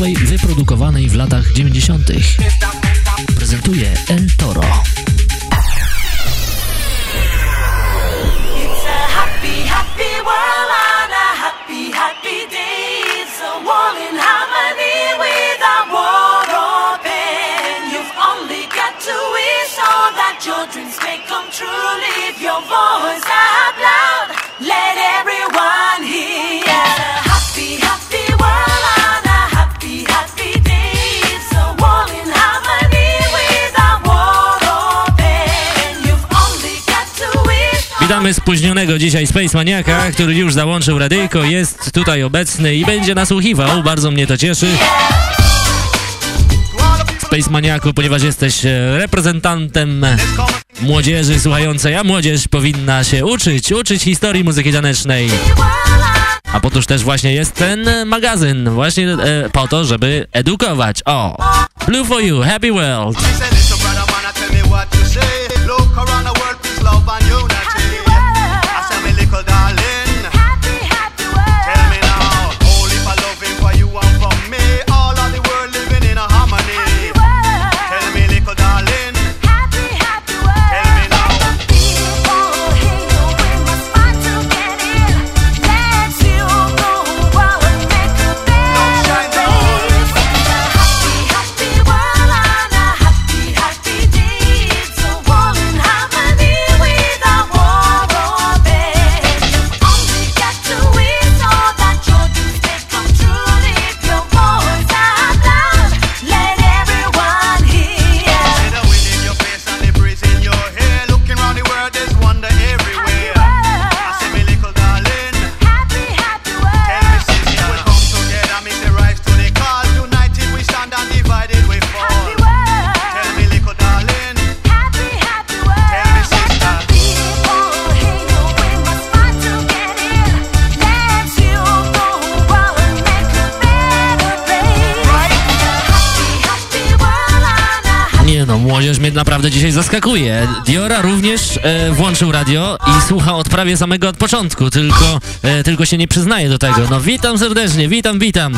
dyskotekowej wyprodukowanej w latach 90. Prezentuje Witamy spóźnionego dzisiaj Space Maniaka, który już załączył radyjko, jest tutaj obecny i będzie nasłuchiwał. Bardzo mnie to cieszy. Space Maniaku, ponieważ jesteś e, reprezentantem młodzieży słuchającej, a młodzież powinna się uczyć, uczyć historii muzyki tanecznej. A po toż też właśnie jest ten magazyn, właśnie e, po to, żeby edukować. O! Blue for you, happy world! Zaskakuje. Diora również e, włączył radio i słucha od prawie samego od początku, tylko, e, tylko się nie przyznaje do tego. No witam serdecznie, witam, witam.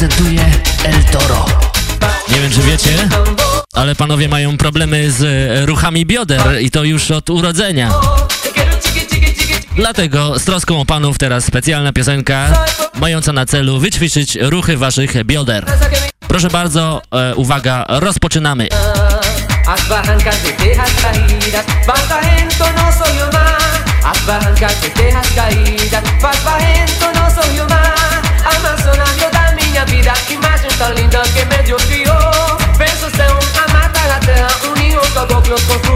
Prezentuje El Toro. Nie wiem, czy wiecie, ale panowie mają problemy z e, ruchami bioder i to już od urodzenia. Dlatego z troską o panów teraz specjalna piosenka mająca na celu wyćwiczyć ruchy waszych bioder. Proszę bardzo, e, uwaga, rozpoczynamy. minha por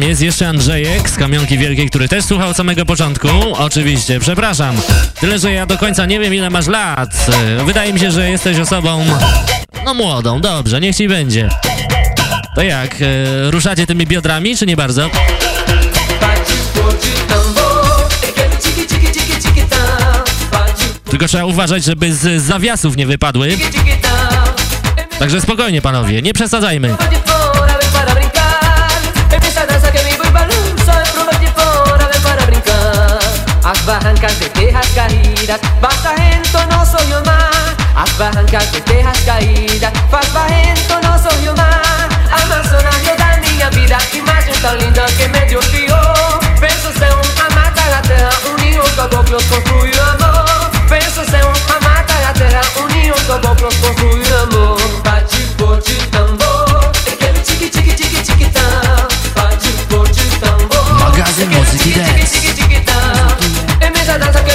Jest jeszcze Andrzejek z Kamionki Wielkiej, który też słuchał od samego początku. Oczywiście, przepraszam. Tyle, że ja do końca nie wiem, ile masz lat. Wydaje mi się, że jesteś osobą, no młodą, dobrze, niech ci będzie. To jak, e, ruszacie tymi biodrami, czy nie bardzo? Tylko trzeba uważać, żeby z zawiasów nie wypadły. Także spokojnie, panowie, nie przesadzajmy. Barrancas de terras caídas, basta Barrento no soy el mar. As barrancas de terras caídas, faz Barrento no soy el mar. Amazonas yo da minha vida, imagem tão linda que me dio Dios. Penso ser uma mata da terra, união, caboclos construir amor. Penso ser uma mata da terra, união, caboclos construir amor. Bate, bote, tambor. Quero tique, tique, tique, tique, tam. Bate, bote, chyba 난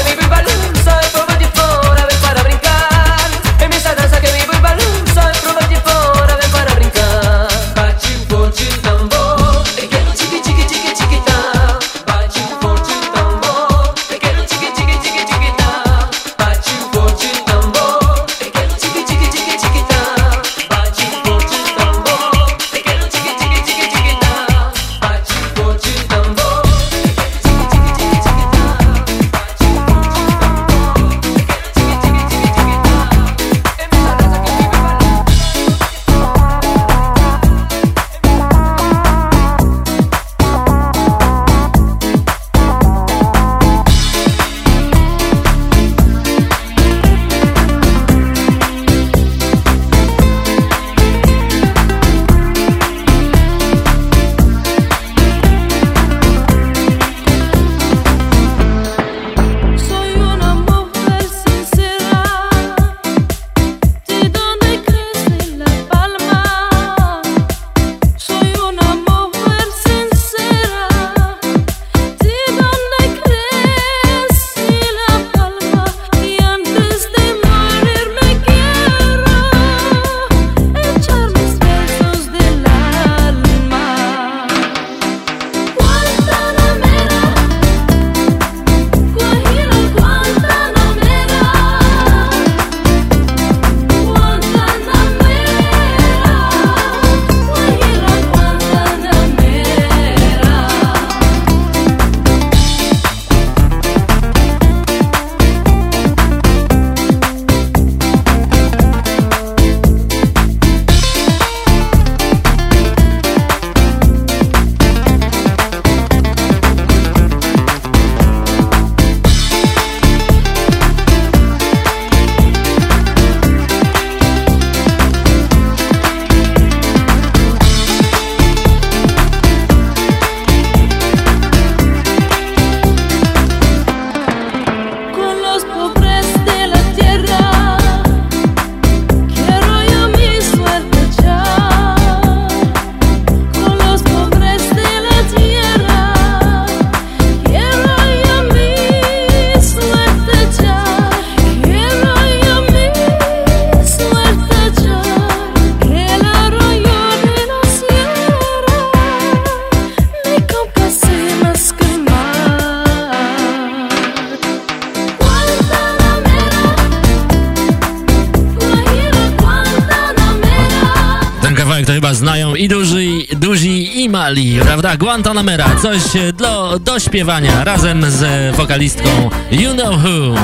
prawda? Guantanamera, coś do, do śpiewania razem z wokalistką You Know Who.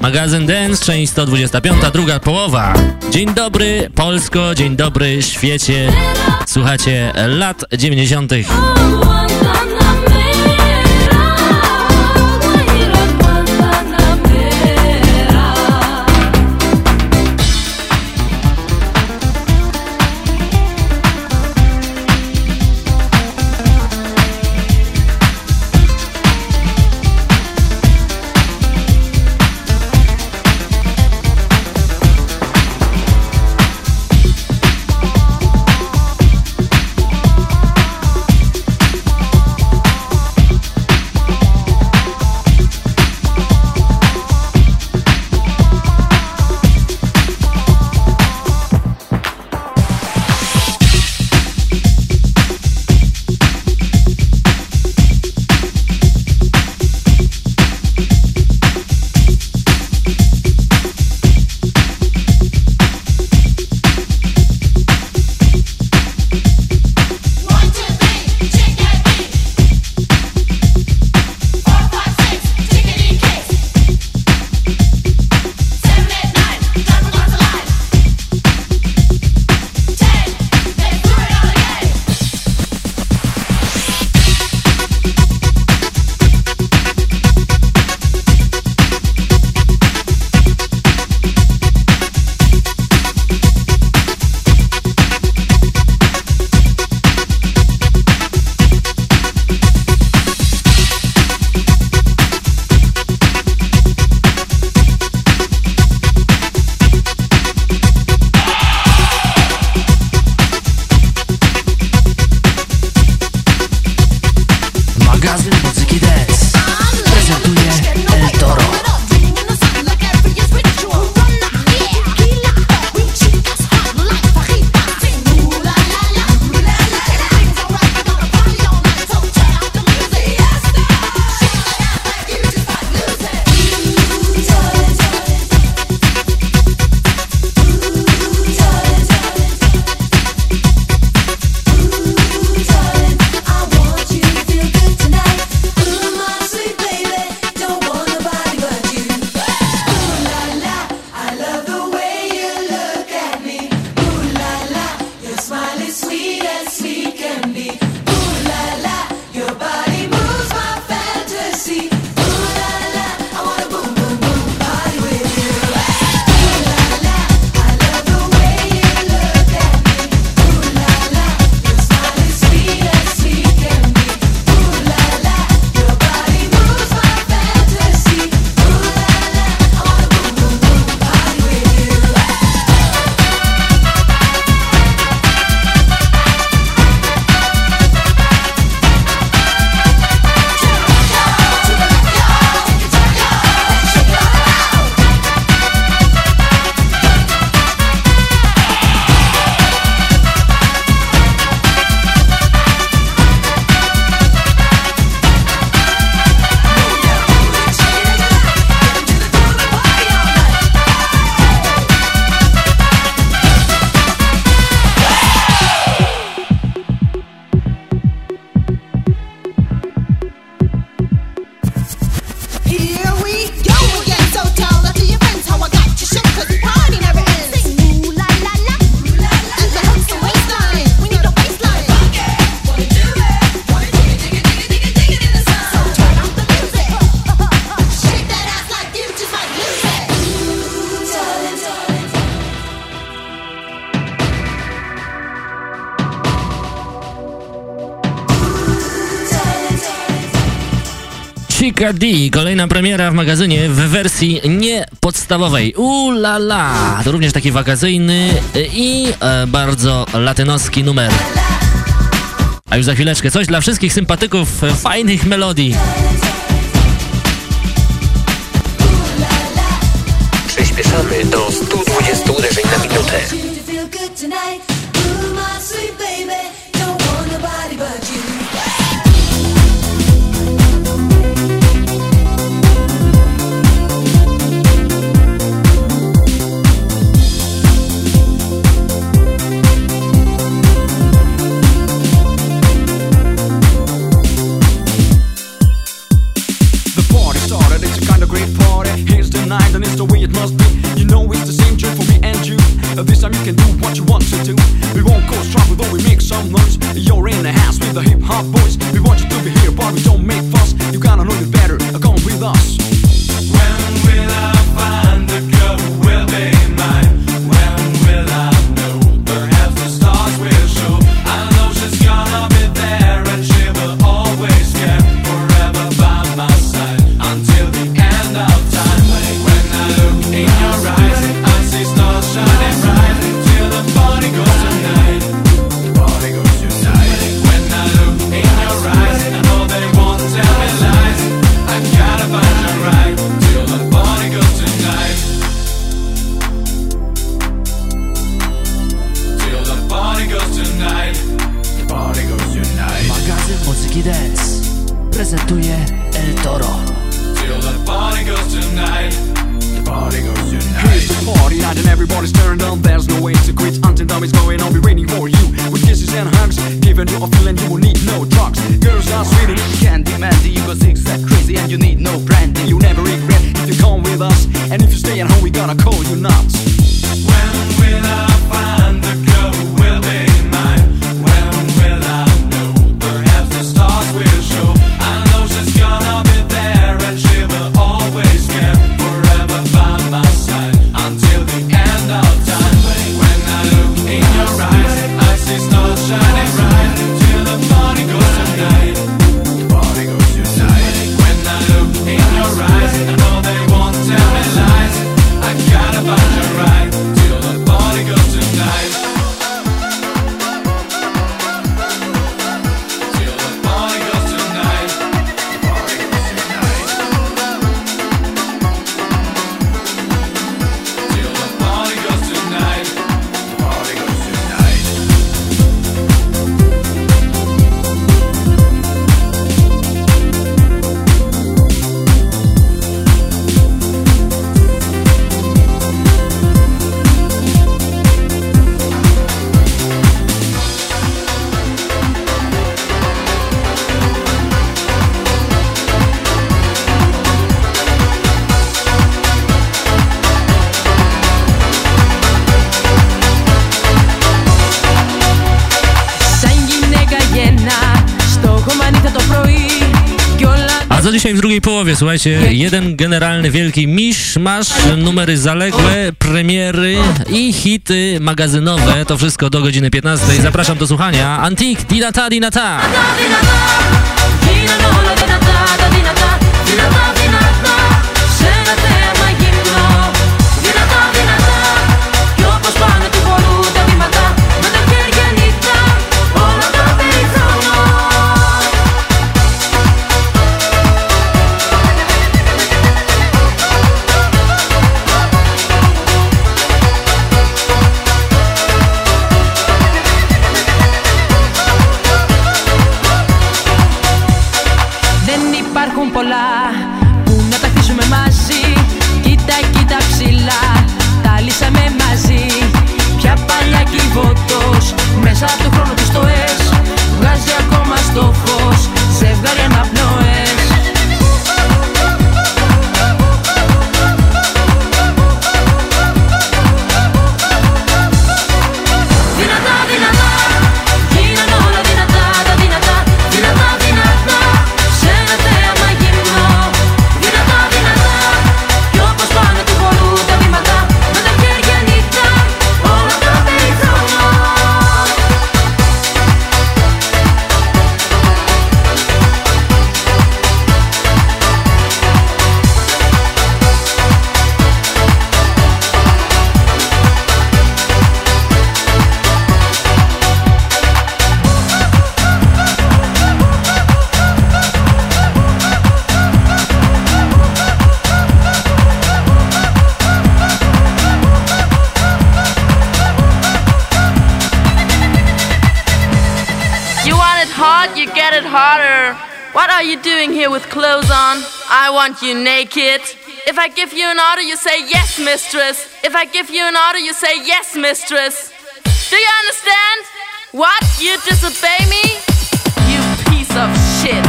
Magazyn Dance, część 125, druga połowa. Dzień dobry Polsko, dzień dobry świecie. Słuchacie lat 90. Chica D, kolejna premiera w magazynie w wersji niepodstawowej. Ula la, to również taki wakacyjny i e, bardzo latynoski numer. A już za chwileczkę coś dla wszystkich sympatyków fajnych melodii. Przyspieszamy do 120 uderzeń na minutę. Słuchajcie, jeden generalny wielki misz, masz numery zaległe, premiery i hity magazynowe, to wszystko do godziny 15. Zapraszam do słuchania. Antik, dinata, dinata! want kid. If I give you an order, you say yes, mistress. If I give you an order, you say yes, mistress. Do you understand? What? You disobey me? You piece of shit.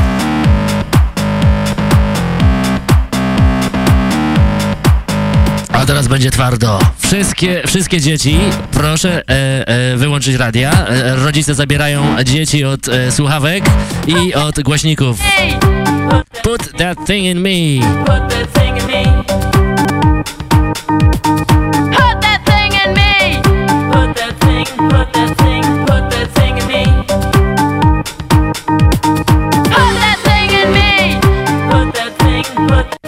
A teraz będzie twardo. Wszystkie, wszystkie dzieci, proszę e, e, wyłączyć radia. E, rodzice zabierają dzieci od e, słuchawek i od głośników. Hey! Put that thing in me. Put that thing in me.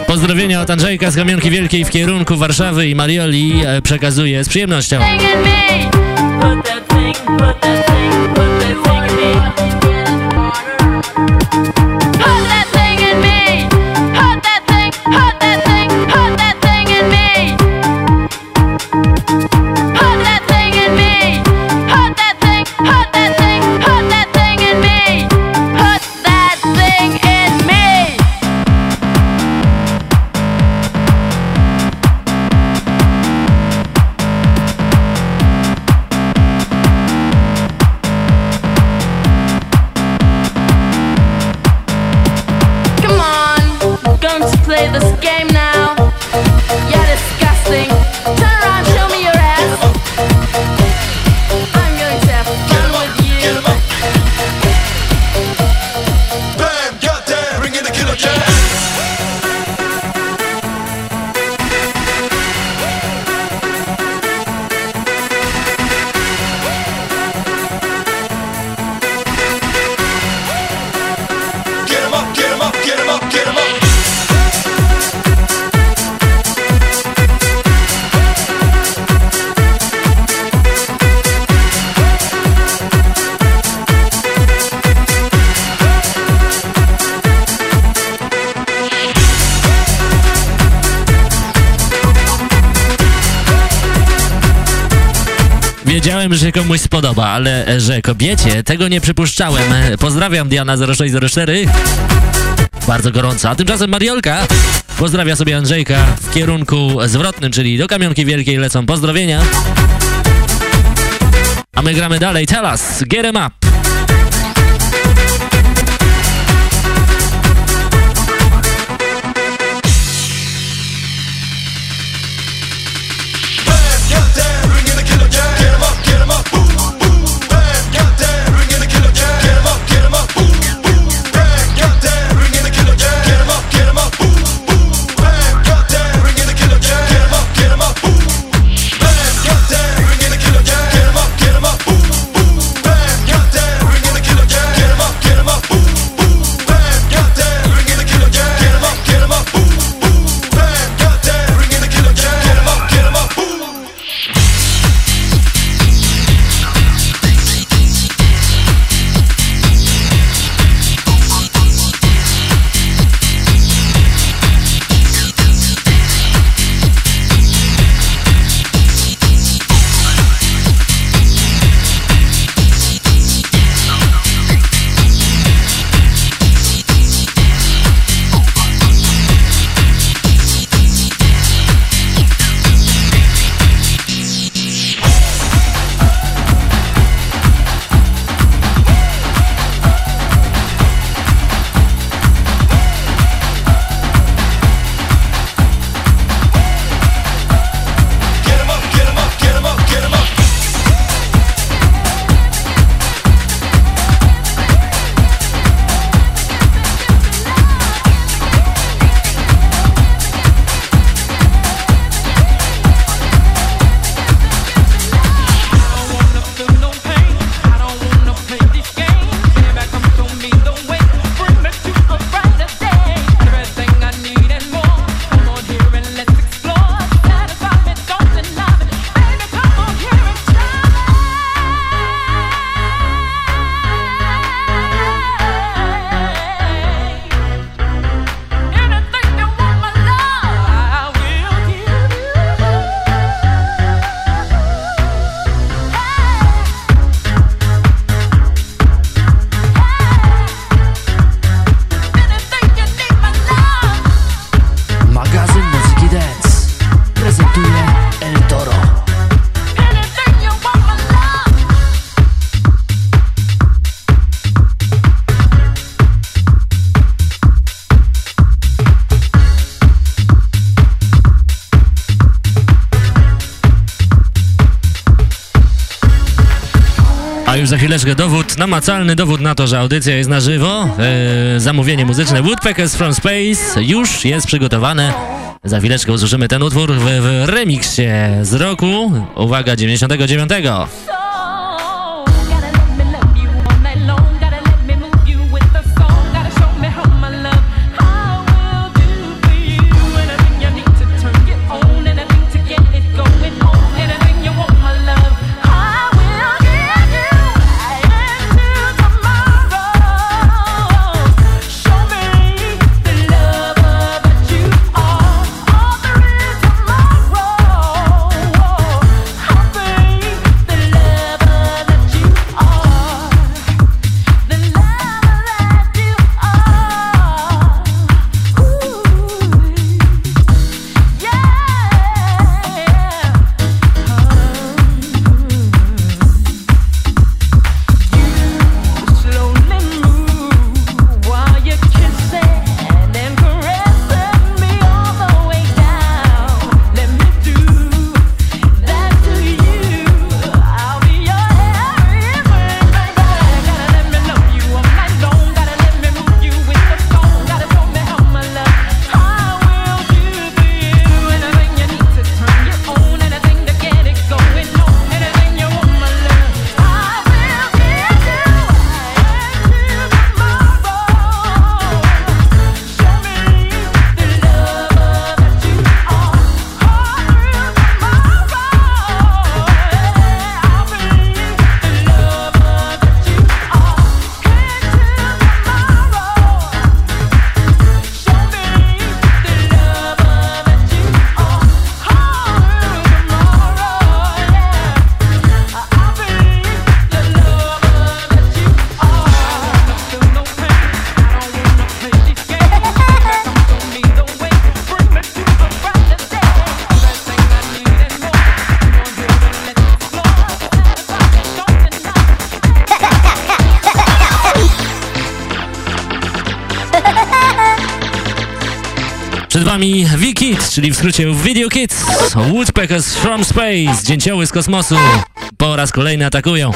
Pozdrowienia od Andrzejka z Kamionki Wielkiej w kierunku Warszawy i Marioli przekazuje z przyjemnością. Put that thing, put that thing, put podoba, ale e, że kobiecie tego nie przypuszczałem. E, pozdrawiam Diana0604. Bardzo gorąco. A tymczasem Mariolka pozdrawia sobie Andrzejka w kierunku zwrotnym, czyli do Kamionki Wielkiej lecą pozdrowienia. A my gramy dalej. Tell us, get em up. Dowód, namacalny dowód na to, że audycja jest na żywo. E, zamówienie muzyczne Woodpeckers from Space już jest przygotowane. Za chwileczkę usłyszymy ten utwór w, w remiksie z roku, uwaga, 99. wami V-Kids, czyli w skrócie Video Kids, Woodpeckers from Space, dzięcioły z kosmosu, po raz kolejny atakują.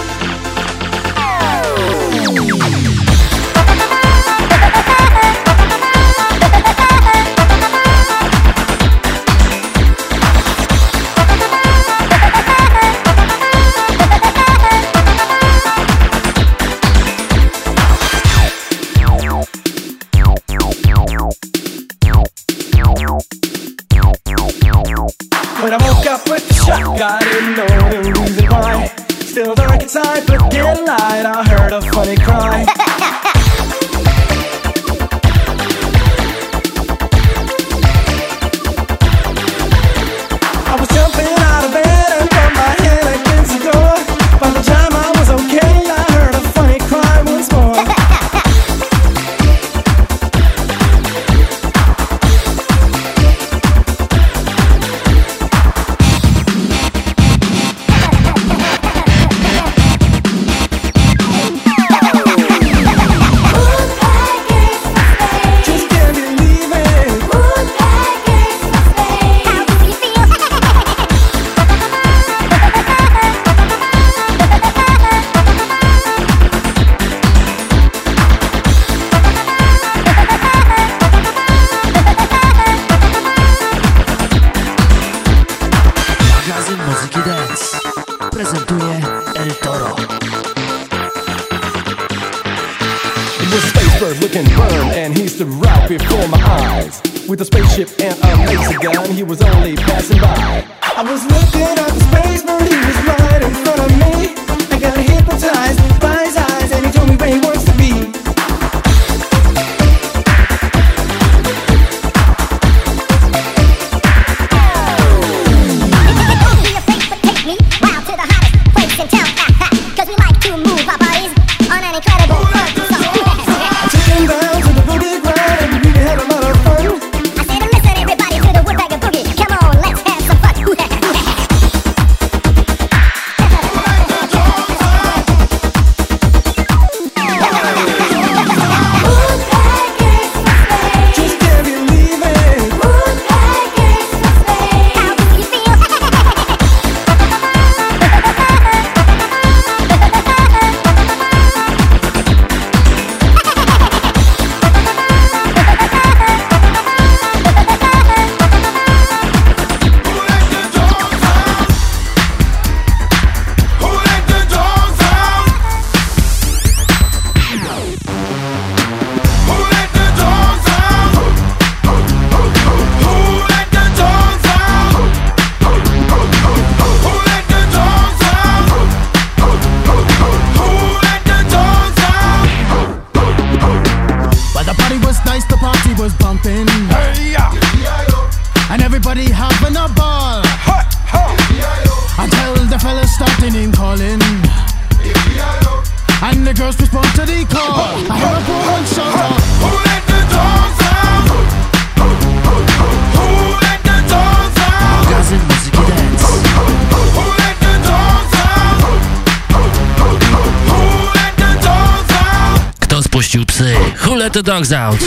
the dogs out.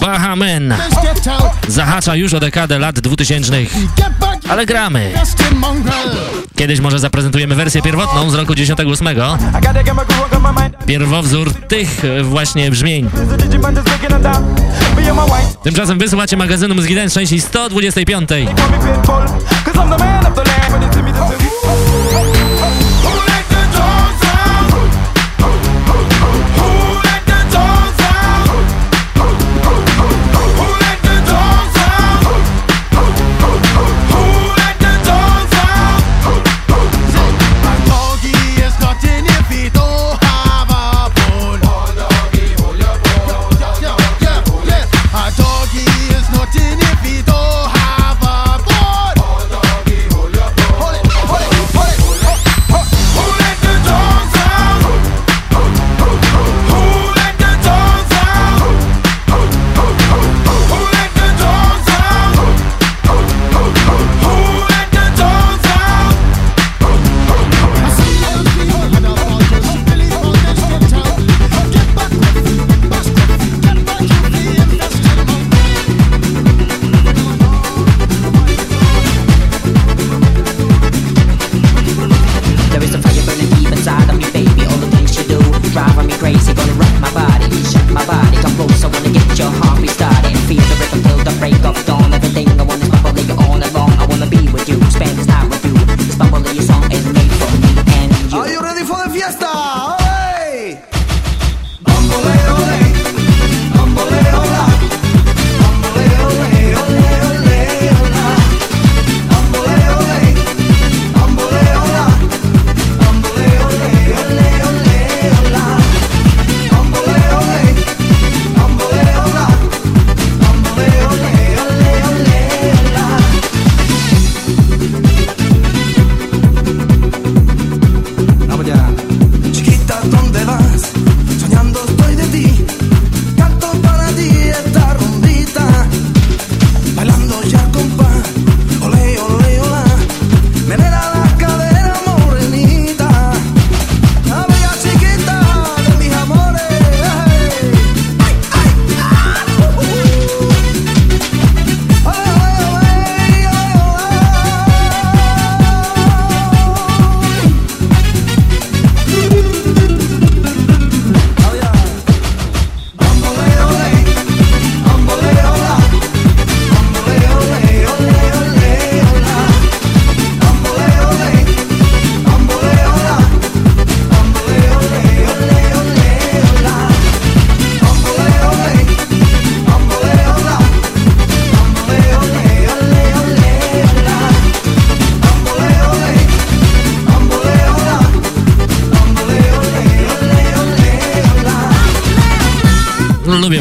Bahamen zahacza już o dekadę lat 2000, ale gramy. Kiedyś może zaprezentujemy wersję pierwotną z roku 98. Pierwowzór tych właśnie brzmień. Tymczasem wysłuchacie magazynu Muzyki Den części 125.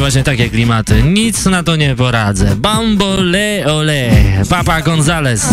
właśnie takie klimaty. Nic na to nie poradzę. Bamboleo, ole, Papa Gonzales.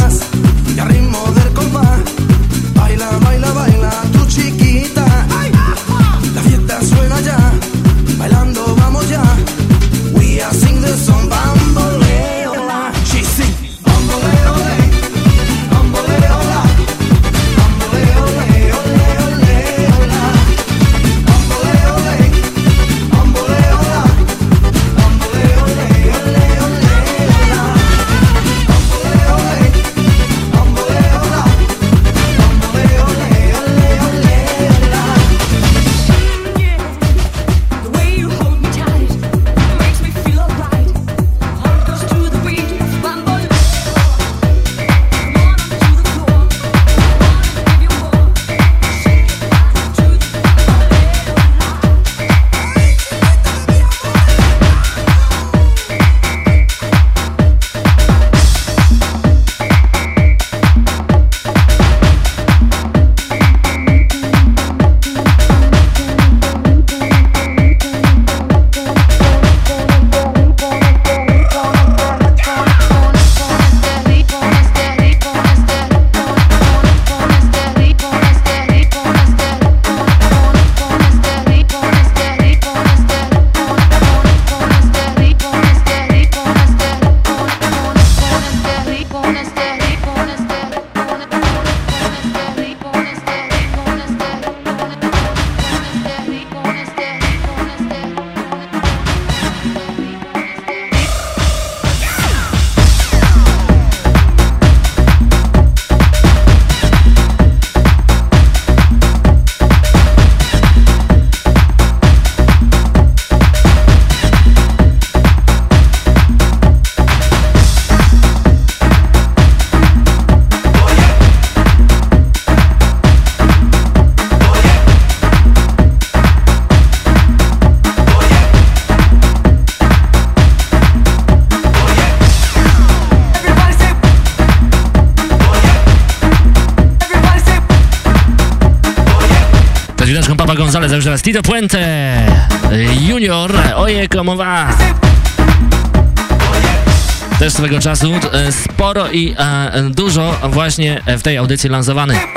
Tito Puente Junior, oje como va. Też swego czasu e, sporo i e, dużo właśnie w tej audycji lansowany.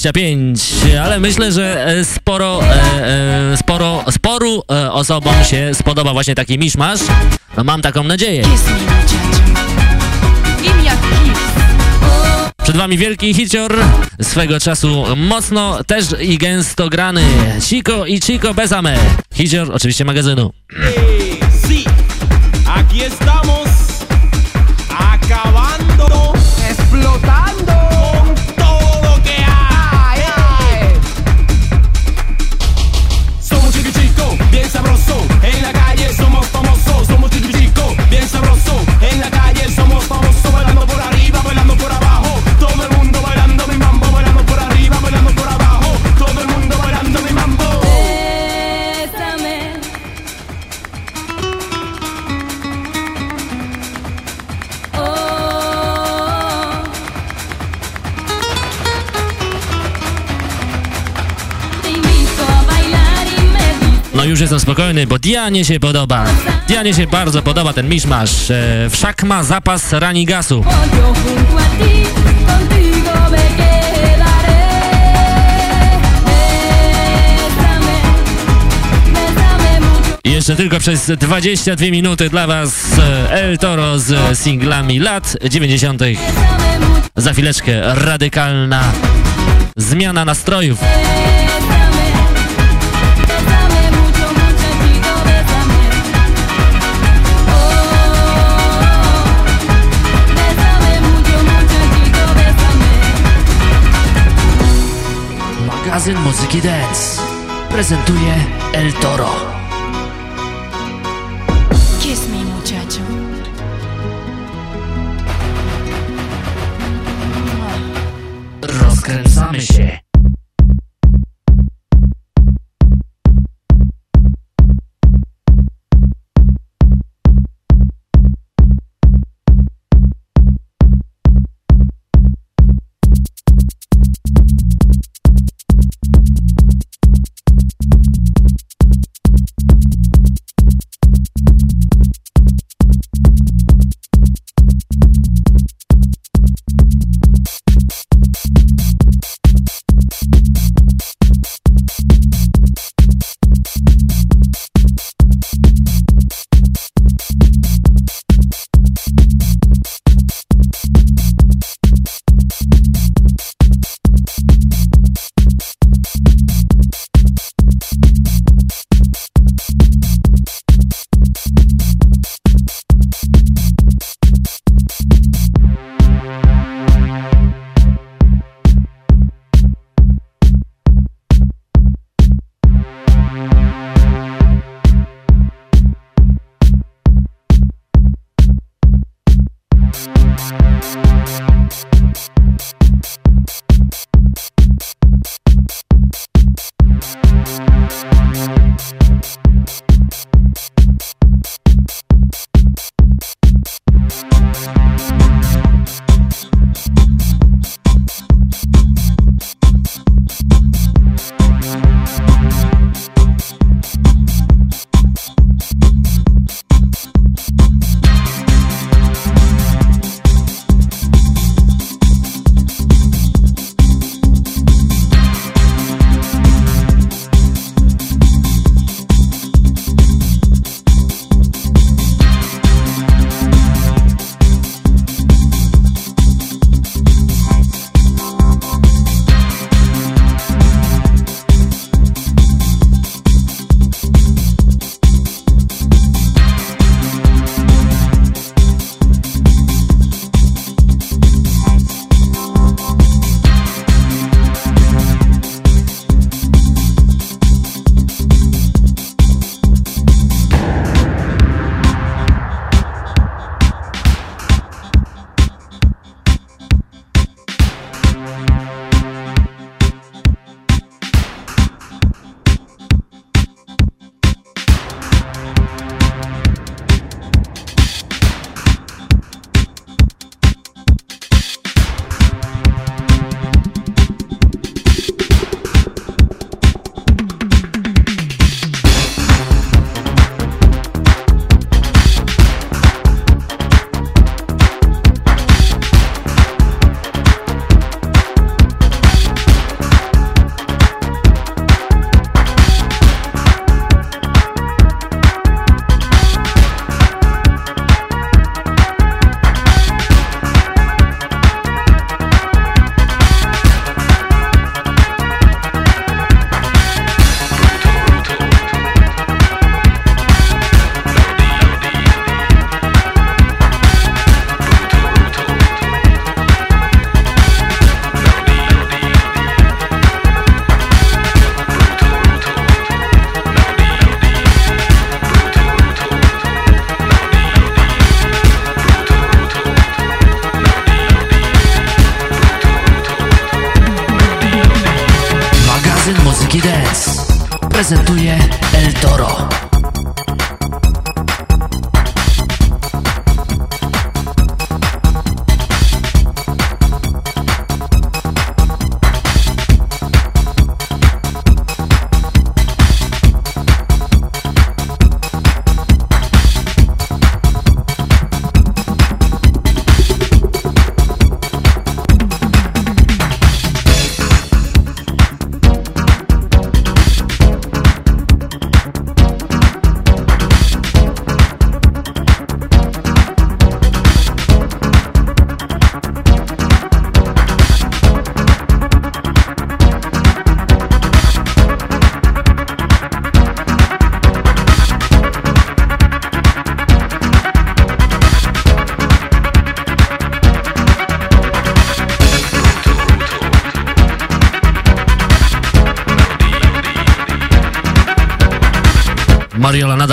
25, ale myślę, że e, sporo, e, e, sporo, sporu osobom się spodoba właśnie taki miszmasz. No mam taką nadzieję. Przed wami wielki hicior, swego czasu mocno też i gęsto grany. Chico i Chico Bezame. Hicior oczywiście magazynu. Hey, sí. Aquí estamos. Jestem spokojny, bo Dianie się podoba. Dianie się bardzo podoba ten miszmasz. E, wszak ma zapas rani gasu. jeszcze tylko przez 22 minuty dla was e, El Toro z singlami lat 90. Bésame mucho. Za chwileczkę radykalna zmiana nastrojów. Magazyn Muzyki Dance prezentuje El Toro. Kiss me, muchacho. Rozkręcamy się. Prezentuje El Toro.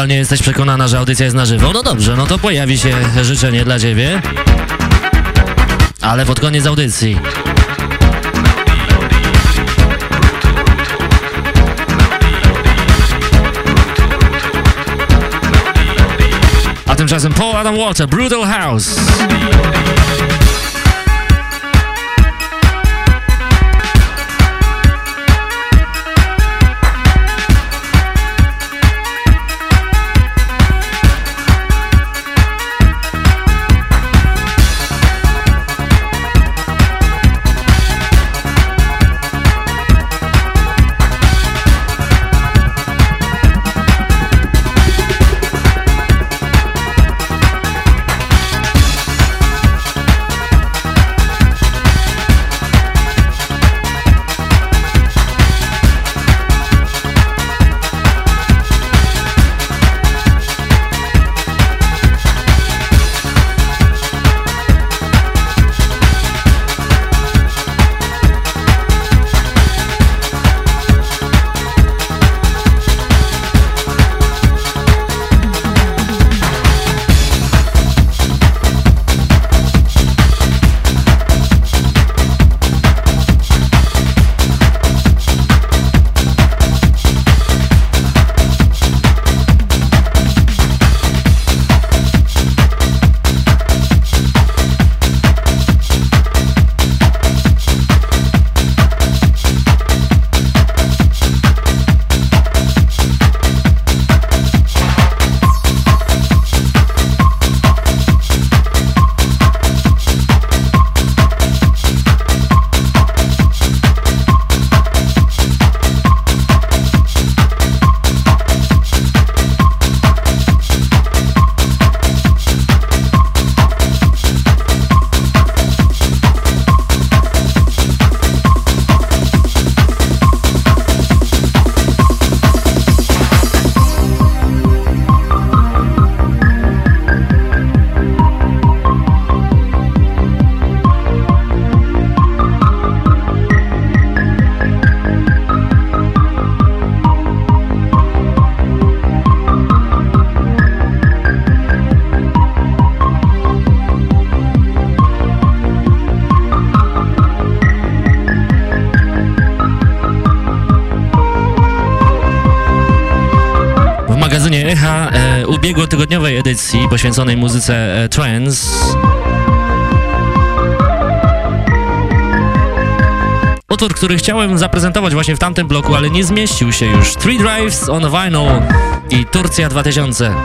Mariola, nadal nie jesteś przekonana, że audycja jest na żywo? No dobrze, no to pojawi się życzenie dla ciebie. Ale pod koniec audycji. A tymczasem Paul Adam Walter, Brutal House. Ubiegłotygodniowej edycji poświęconej muzyce e, trance Utwór, który chciałem zaprezentować właśnie w tamtym bloku, ale nie zmieścił się już. Three Drives on Vinyl i Turcja 2000.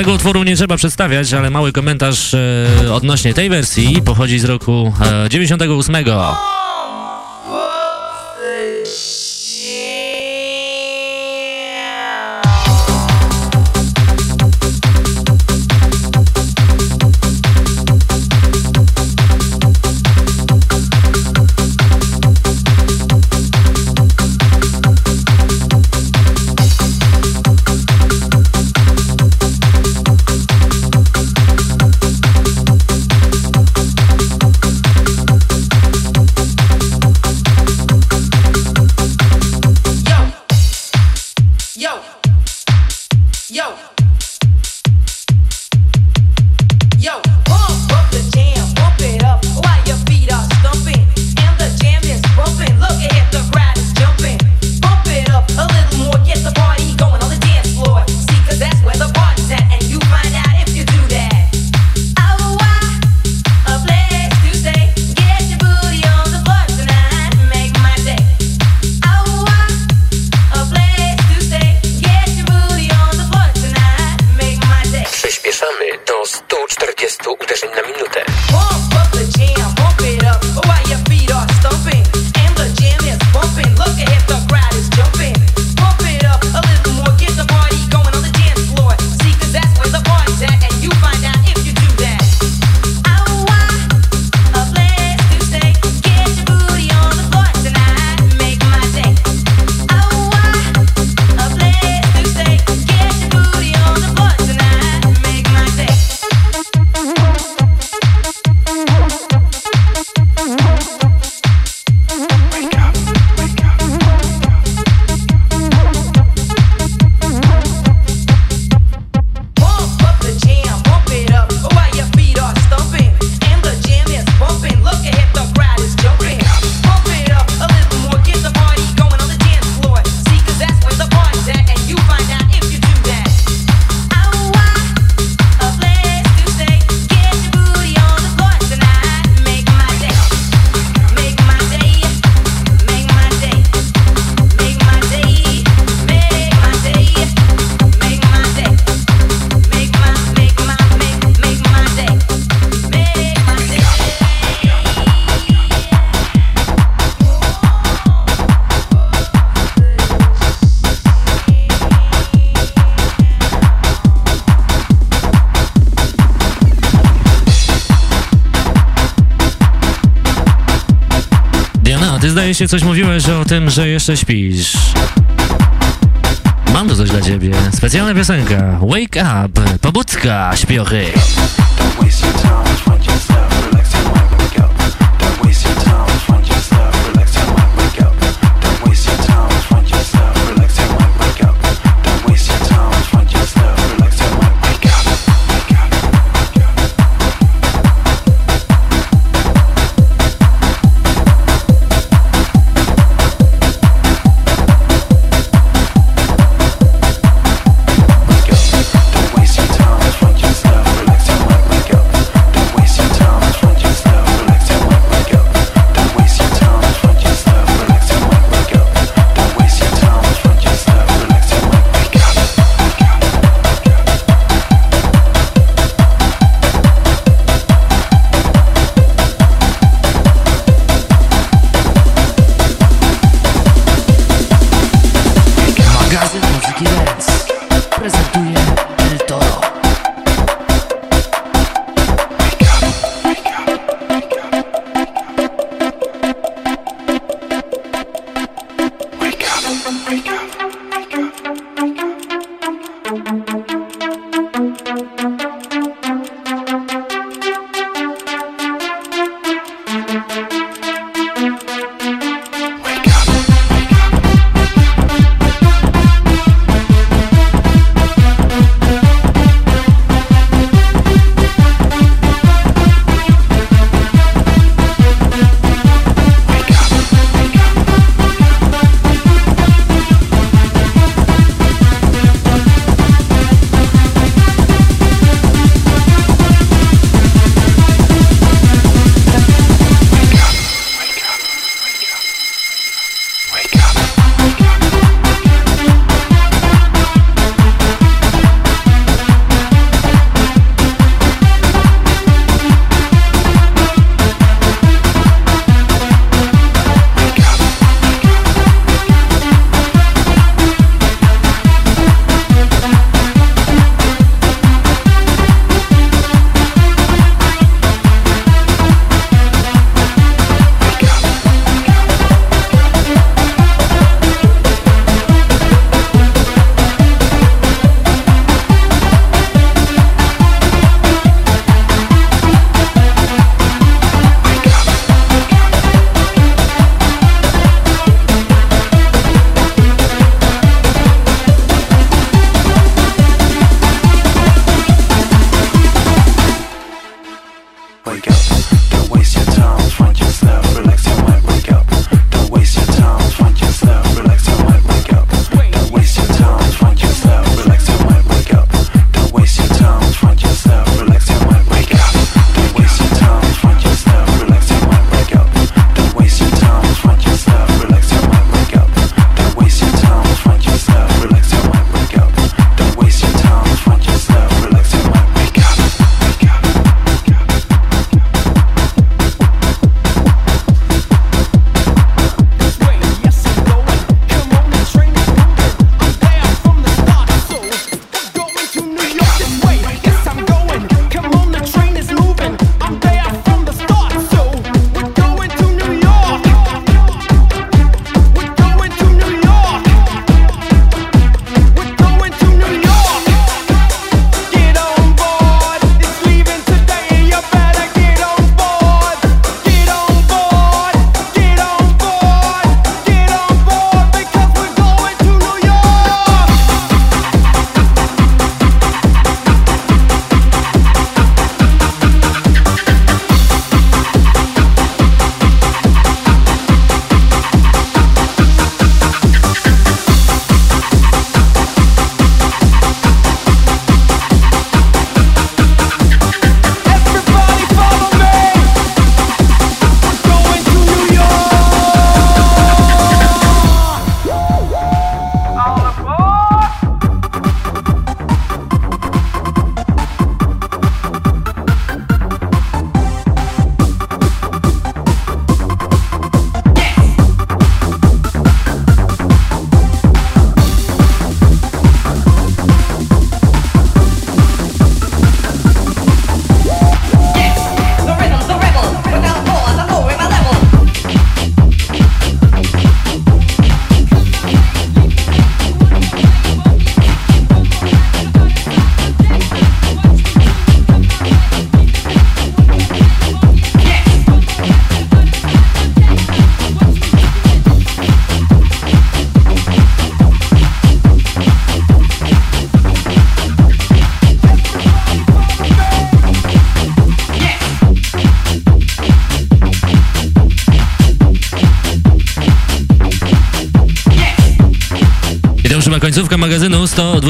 Tego utworu nie trzeba przedstawiać, ale mały komentarz e, odnośnie tej wersji pochodzi z roku e, 98. mówiłeś o tym, że jeszcze śpisz. Mam tu coś dla ciebie. Specjalna piosenka. Wake up. Pobudka śpiochy.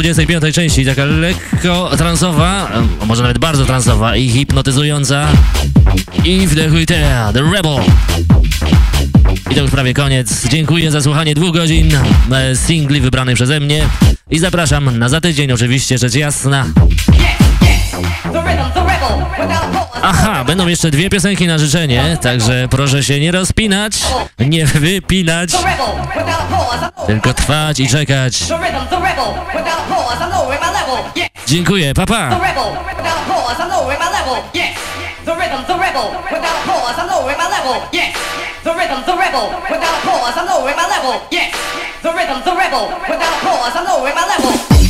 25 części, taka lekko transowa, może nawet bardzo transowa i hipnotyzująca. I wdechuj te, The Rebel. I to już prawie koniec. Dziękuję za słuchanie dwóch godzin e, singli wybranych przeze mnie i zapraszam na za tydzień oczywiście, rzecz jasna. Aha, będą jeszcze dwie piosenki na życzenie, także proszę się nie rozpinać, nie wypinać tylko trwać i czekać. Dziękuję, papa. Pa. The rhythm's a rebel without a pause. I'm lowering my level. Yes. The rebel without pause. My level.